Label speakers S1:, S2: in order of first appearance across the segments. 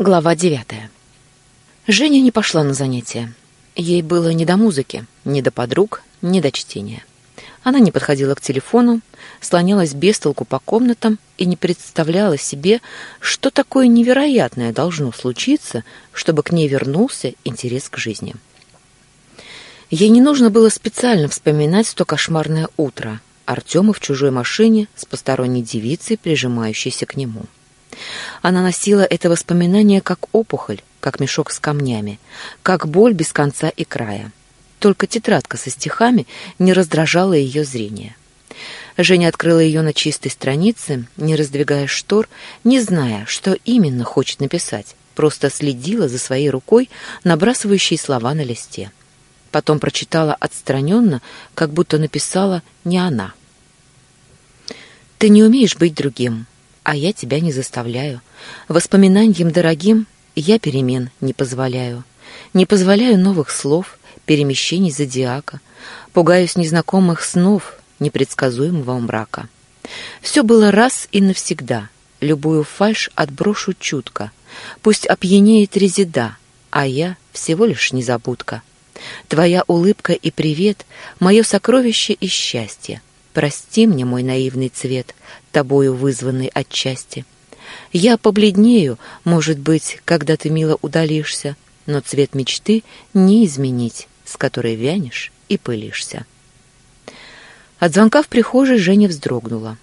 S1: Глава девятая. Женя не пошла на занятия. Ей было не до музыки, не до подруг, не до чтения. Она не подходила к телефону, слонялась без толку по комнатам и не представляла себе, что такое невероятное должно случиться, чтобы к ней вернулся интерес к жизни. Ей не нужно было специально вспоминать то кошмарное утро, Артема в чужой машине с посторонней девицей, прижимающейся к нему. Она носила это воспоминание как опухоль, как мешок с камнями, как боль без конца и края. Только тетрадка со стихами не раздражала ее зрение. Женя открыла ее на чистой странице, не раздвигая штор, не зная, что именно хочет написать, просто следила за своей рукой, набрасывающей слова на листе. Потом прочитала отстраненно, как будто написала не она. «Ты не умеешь быть другим а я тебя не заставляю. Воспоминаниям дорогим я перемен не позволяю. Не позволяю новых слов, перемещений зодиака. Пугаюсь незнакомых снов, непредсказуемого мрака. Все было раз и навсегда. Любую фальшь отброшу чутко. Пусть опьянеет резида, а я всего лишь незабудка. Твоя улыбка и привет — мое сокровище и счастье. Прости мне мой наивный цвет, тобою вызванный отчасти. Я побледнею, может быть, когда ты мило удалишься, но цвет мечты не изменить, с которой вянешь и пылишься. От звонка в прихожей Женя вздрогнула.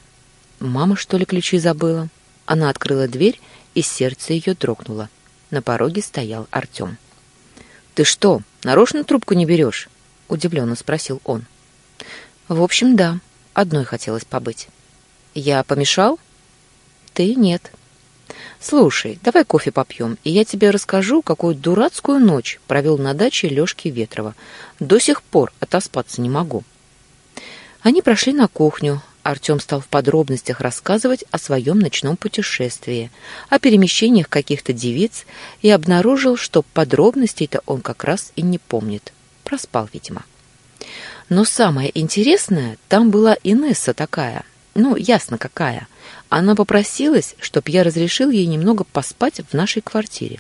S1: Мама, что ли, ключи забыла? Она открыла дверь, и сердце ее дрогнуло. На пороге стоял Артем. «Ты что, нарочно трубку не берешь?» — удивленно спросил он. «В общем, да. Одной хотелось побыть». Я помешал? Ты нет. Слушай, давай кофе попьем, и я тебе расскажу, какую дурацкую ночь провел на даче Лёшки Ветрова. До сих пор отоспаться не могу. Они прошли на кухню. Артем стал в подробностях рассказывать о своем ночном путешествии, о перемещениях каких-то девиц и обнаружил, что подробностей-то он как раз и не помнит. Проспал, видимо. Но самое интересное, там была Инесса такая — ну, ясно какая. Она попросилась, чтоб я разрешил ей немного поспать в нашей квартире.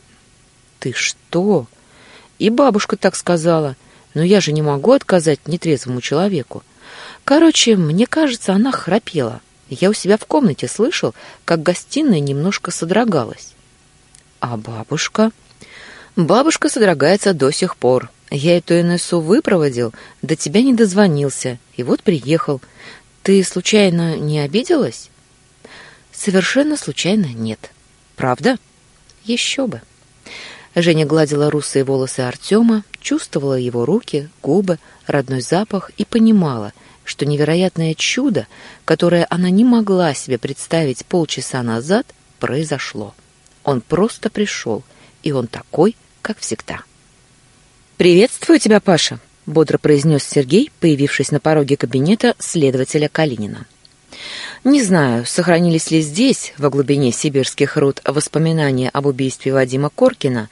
S1: Ты что? И бабушка так сказала. Но я же не могу отказать нетрезвому человеку. Короче, мне кажется, она храпела. Я у себя в комнате слышал, как гостиная немножко содрогалась. А бабушка? Бабушка содрогается до сих пор. Я эту Инессу выпроводил, до тебя не дозвонился, и вот приехал. Ты случайно не обиделась? Совершенно случайно нет. Правда? Еще бы. Женя гладила русые волосы Артема, чувствовала его руки, губы, родной запах и понимала, что невероятное чудо, которое она не могла себе представить полчаса назад, произошло. Он просто пришел, и он такой, как всегда. «Приветствую тебя, Паша!» Бодро произнес Сергей, появившись на пороге кабинета следователя Калинина. Не знаю, сохранились ли здесь, во глубине сибирских руд, воспоминания об убийстве Вадима Коркина,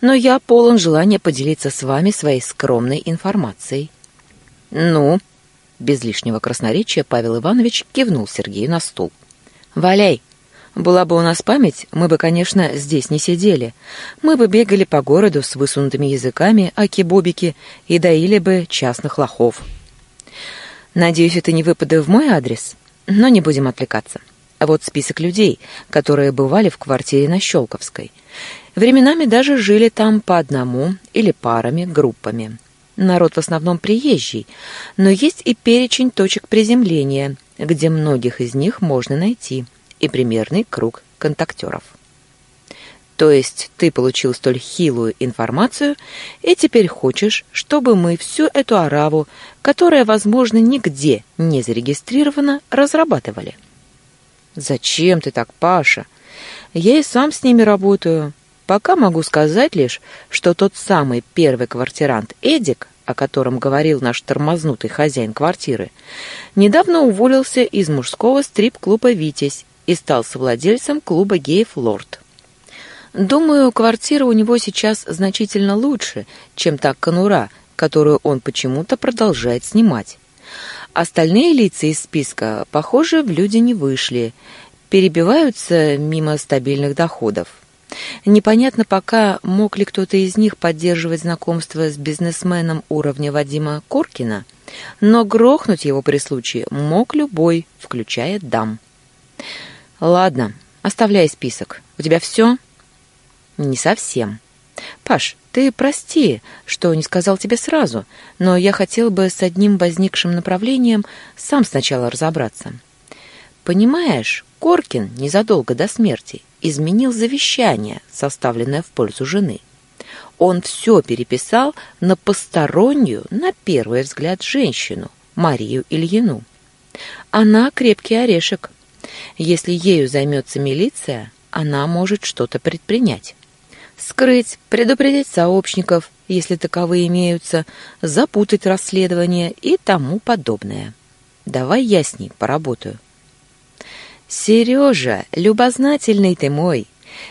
S1: но я полон желания поделиться с вами своей скромной информацией. Ну, без лишнего красноречия Павел Иванович кивнул Сергею на стул. Валяй. Была бы у нас память, мы бы, конечно, здесь не сидели. Мы бы бегали по городу с высунутыми языками, аки-бобики, и доили бы частных лохов. Надеюсь, это не выпады в мой адрес, но не будем отвлекаться. А вот список людей, которые бывали в квартире на Щелковской. Временами даже жили там по одному или парами, группами. Народ в основном приезжий, но есть и перечень точек приземления, где многих из них можно найти – и примерный круг контактеров. То есть ты получил столь хилую информацию и теперь хочешь, чтобы мы всю эту араву, которая, возможно, нигде не зарегистрирована, разрабатывали. Зачем ты так, Паша? Я и сам с ними работаю. Пока могу сказать лишь, что тот самый первый квартирант Эдик, о котором говорил наш тормознутый хозяин квартиры, недавно уволился из мужского стрип-клуба «Витязь» и стал совладельцем клуба геев «Лорд». Думаю, квартира у него сейчас значительно лучше, чем та конура, которую он почему-то продолжает снимать. Остальные лица из списка, похоже, в люди не вышли, перебиваются мимо стабильных доходов. Непонятно пока, мог ли кто-то из них поддерживать знакомство с бизнесменом уровня Вадима Коркина, но грохнуть его при случае мог любой, включая дам. «Ладно, оставляй список. У тебя все?» «Не совсем. Паш, ты прости, что не сказал тебе сразу, но я хотел бы с одним возникшим направлением сам сначала разобраться. Понимаешь, Коркин незадолго до смерти изменил завещание, составленное в пользу жены. Он все переписал на постороннюю, на первый взгляд, женщину, Марию Ильину. Она крепкий орешек. Если ею займется милиция, она может что-то предпринять. Скрыть, предупредить сообщников, если таковые имеются, запутать расследование и тому подобное. Давай я с ней поработаю. Сережа, любознательный ты мой,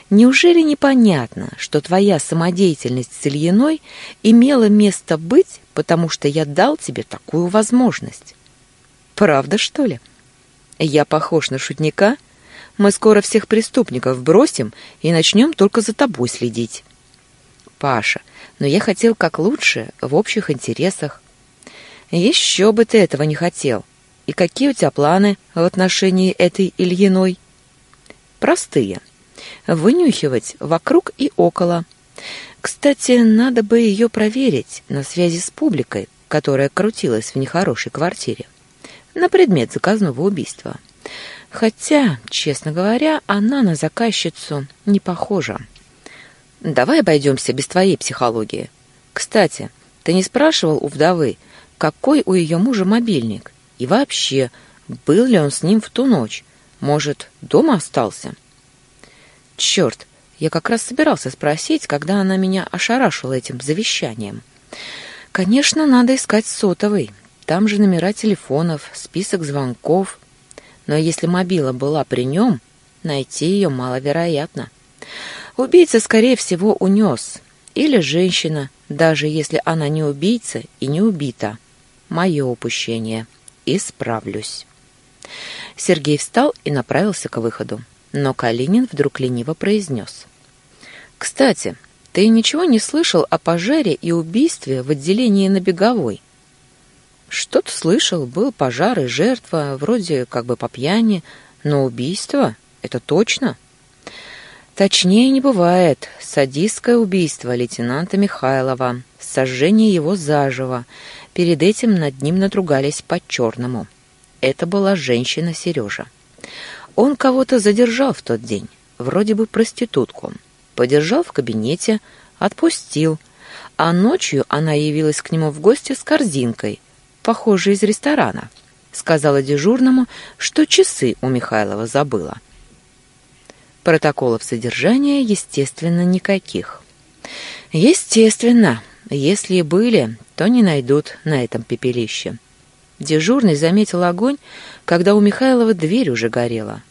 S1: неужели непонятно, что твоя самодеятельность с Ильиной имела место быть, потому что я дал тебе такую возможность? Правда, что ли? Я похож на шутника? Мы скоро всех преступников бросим и начнем только за тобой следить. Паша, но я хотел как лучше, в общих интересах. Еще бы ты этого не хотел. И какие у тебя планы в отношении этой Ильиной? Простые. Вынюхивать вокруг и около. Кстати, надо бы ее проверить на связи с публикой, которая крутилась в нехорошей квартире, на предмет заказного убийства. Хотя, честно говоря, она на заказчицу не похожа. Давай обойдемся без твоей психологии. Кстати, ты не спрашивал у вдовы, какой у ее мужа мобильник? И вообще, был ли он с ним в ту ночь? Может, дома остался? Черт, я как раз собирался спросить, когда она меня ошарашила этим завещанием. Конечно, надо искать сотовый. Там же номера телефонов, список звонков. Но если мобила была при нем, найти ее маловероятно. Убийца, скорее всего, унес. Или женщина, даже если она не убийца и не убита. Мое упущение исправлюсь. Сергей встал и направился к выходу, но Калинин вдруг лениво произнес. «Кстати, ты ничего не слышал о пожаре и убийстве в отделении на Беговой?» «Что-то слышал, был пожар и жертва, вроде как бы по пьяни, но убийство — это точно?» Точнее не бывает. Садистское убийство лейтенанта Михайлова, сожжение его заживо, Перед этим над ним надругались по-черному. Это была женщина Сережа. Он кого-то задержал в тот день, вроде бы проститутку. Подержал в кабинете, отпустил, а ночью она явилась к нему в гости с корзинкой, похожей из ресторана. Сказала дежурному, что часы у Михайлова забыла. Протоколов содержания, естественно, никаких. Естественно, если и были, то не найдут на этом пепелище. Дежурный заметил огонь, когда у Михайлова дверь уже горела.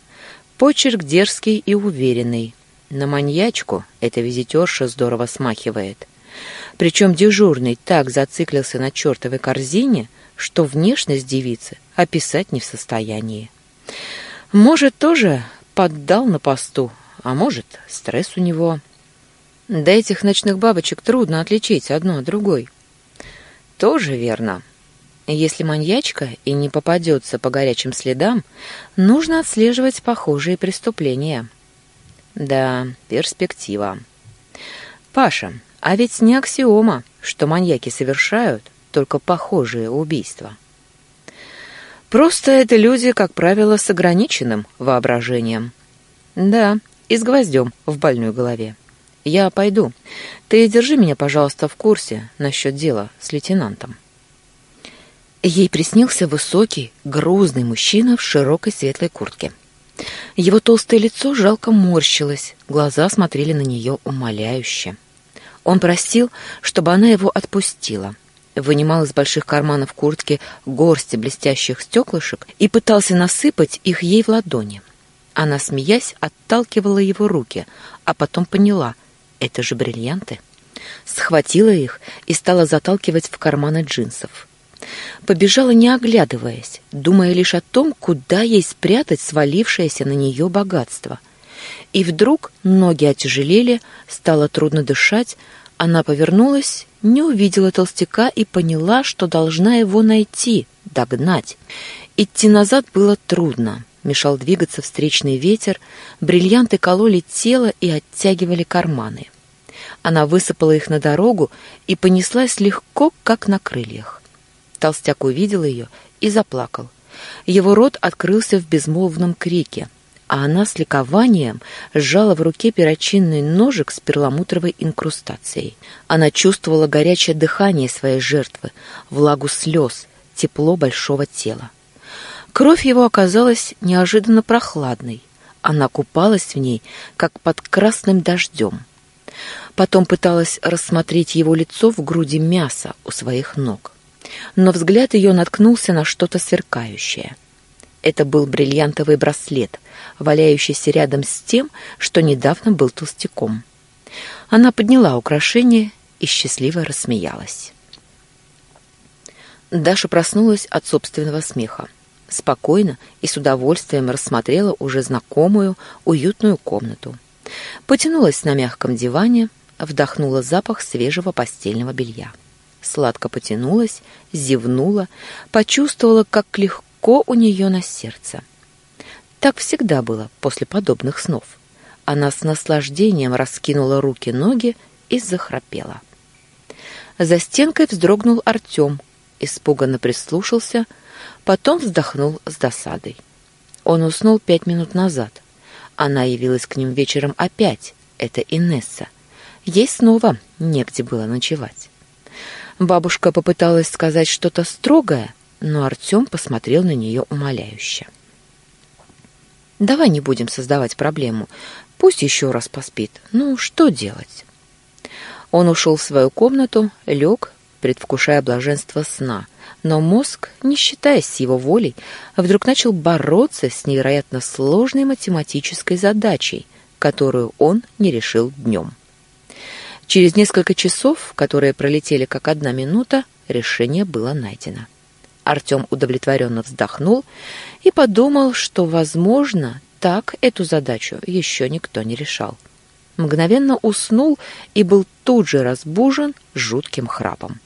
S1: Почерк дерзкий и уверенный. На маньячку эта визитерша здорово смахивает. Причем дежурный так зациклился на чертовой корзине, что внешность девицы описать не в состоянии. Может, тоже поддал на посту, а может, стресс у него. Да этих ночных бабочек трудно отличить одну от другой. Тоже верно. Если маньячка и не попадется по горячим следам, нужно отслеживать похожие преступления. Да, перспектива. Паша, а ведь не аксиома, что маньяки совершают только похожие убийства. Просто это люди, как правило, с ограниченным воображением. Да, и с гвоздем в больной голове. Я пойду. Ты держи меня, пожалуйста, в курсе насчет дела с лейтенантом. Ей приснился высокий, грузный мужчина в широкой светлой куртке. Его толстое лицо жалко морщилось, глаза смотрели на нее умоляюще. Он просил, чтобы она его отпустила. Вынимал из больших карманов куртки горсти блестящих стеклышек и пытался насыпать их ей в ладони. Она, смеясь, отталкивала его руки, а потом поняла — это же бриллианты. Схватила их и стала заталкивать в карманы джинсов. Побежала, не оглядываясь, думая лишь о том, куда ей спрятать свалившееся на нее богатство. И вдруг ноги отяжелели, стало трудно дышать, она повернулась, не увидела толстяка и поняла, что должна его найти, догнать. Идти назад было трудно. Мешал двигаться встречный ветер, бриллианты кололи тело и оттягивали карманы. Она высыпала их на дорогу и понеслась легко, как на крыльях. Толстяк увидел ее и заплакал. Его рот открылся в безмолвном крике, а она с ликованием сжала в руке перочинный ножик с перламутровой инкрустацией. Она чувствовала горячее дыхание своей жертвы, влагу слез, тепло большого тела. Кровь его оказалась неожиданно прохладной. Она купалась в ней, как под красным дождем. Потом пыталась рассмотреть его лицо в груди мяса у своих ног. Но взгляд ее наткнулся на что-то сверкающее. Это был бриллиантовый браслет, валяющийся рядом с тем, что недавно был толстяком. Она подняла украшение и счастливо рассмеялась. Даша проснулась от собственного смеха. Спокойно и с удовольствием рассмотрела уже знакомую, уютную комнату. Потянулась на мягком диване, вдохнула запах свежего постельного белья. Сладко потянулась, зевнула, почувствовала, как легко у нее на сердце. Так всегда было после подобных снов. Она с наслаждением раскинула руки-ноги и захрапела. За стенкой вздрогнул Артем, испуганно прислушался, потом вздохнул с досадой. Он уснул пять минут назад. Она явилась к ним вечером опять. Это Инесса. Ей снова негде было ночевать. Бабушка попыталась сказать что-то строгое, но Артем посмотрел на нее умоляюще. «Давай не будем создавать проблему. Пусть еще раз поспит. Ну, что делать?» Он ушел в свою комнату, лег, предвкушая блаженство сна, но мозг, не считаясь с его волей, вдруг начал бороться с невероятно сложной математической задачей, которую он не решил днем. Через несколько часов, которые пролетели как одна минута, решение было найдено. Артем удовлетворенно вздохнул и подумал, что, возможно, так эту задачу еще никто не решал. Мгновенно уснул и был тут же разбужен жутким храпом.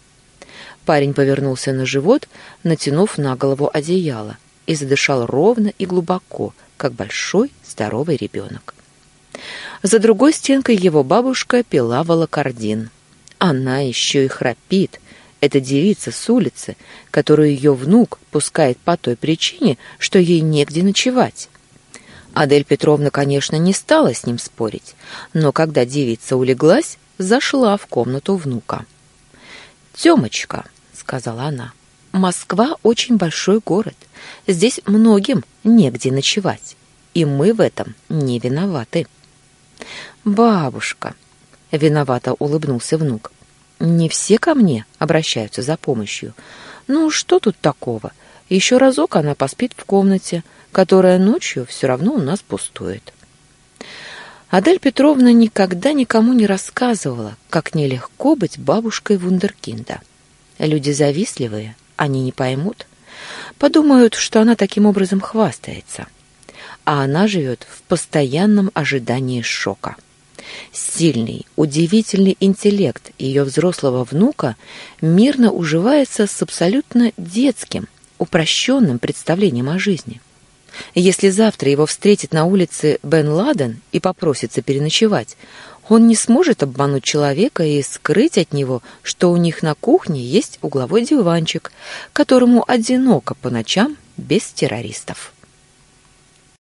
S1: Парень повернулся на живот, натянув на голову одеяло, и задышал ровно и глубоко, как большой здоровый ребенок. За другой стенкой его бабушка пила волокордин. Она еще и храпит. Это девица с улицы, которую ее внук пускает по той причине, что ей негде ночевать. Адель Петровна, конечно, не стала с ним спорить, но когда девица улеглась, зашла в комнату внука. «Темочка», — сказала она, — «Москва очень большой город. Здесь многим негде ночевать, и мы в этом не виноваты». «Бабушка», — виновато улыбнулся внук, — «не все ко мне обращаются за помощью. Ну, что тут такого? Еще разок она поспит в комнате, которая ночью все равно у нас пустует». Адель Петровна никогда никому не рассказывала, как нелегко быть бабушкой вундеркинда. Люди завистливые, они не поймут. Подумают, что она таким образом хвастается. А она живет в постоянном ожидании шока. Сильный, удивительный интеллект ее взрослого внука мирно уживается с абсолютно детским, упрощенным представлением о жизни. Если завтра его встретит на улице Бен Ладен и попросится переночевать, он не сможет обмануть человека и скрыть от него, что у них на кухне есть угловой диванчик, которому одиноко по ночам без террористов.